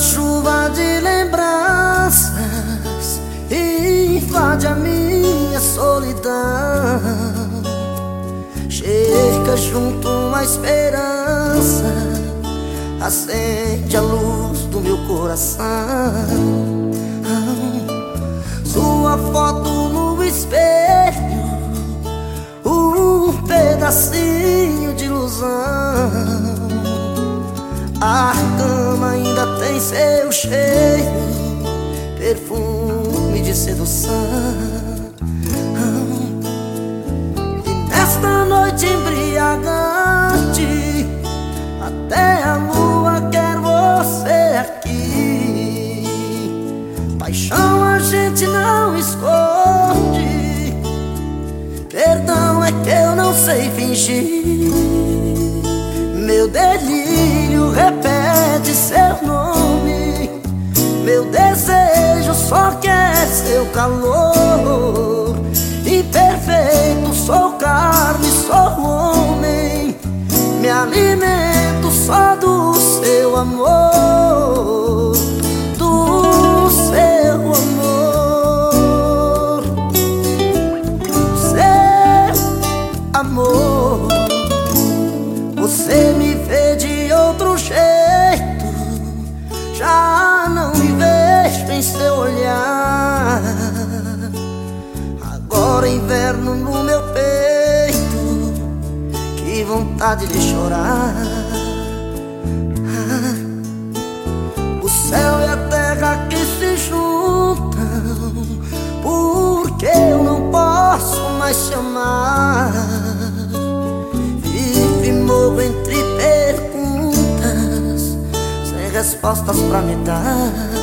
chuva de lembranças invade a minha solidão. Chega junto à esperança, acende a luz do meu coração. Sua foto no espelho, um pedacinho de ilusão. Arcanjo seu cheiro, perfume de sedução. noite embriagante Até a lua quer você aqui. Paixão a gente não esconde. Perdão é que eu não sei fingir calor Imperfeito sou carne alimento só do seu amor, do seu amor, seu amor. Você me vê de outro jeito, já não me vejo em seu olhar. Inverno no meu peito vontade de chorar. O céu e a terra que se juntam, porque eu não posso mais te amar. Vivo e morro entre perguntas, sem respostas pra me dar.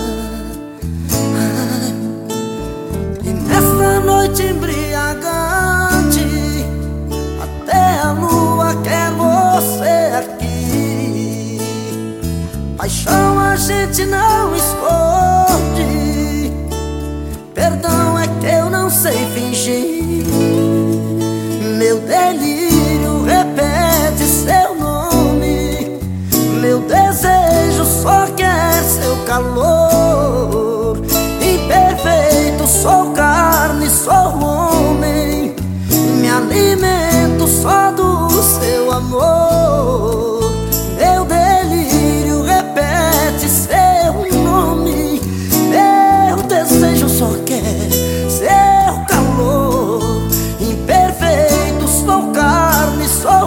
Paixão a gente não esconde. Perdão é que eu não sei fingir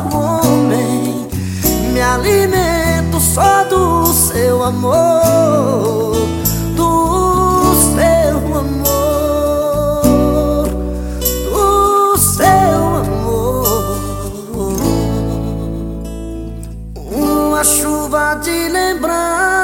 homem. Me alimento só do seu amor. Do seu amor. Do seu amor. Uma chuva de lembranças.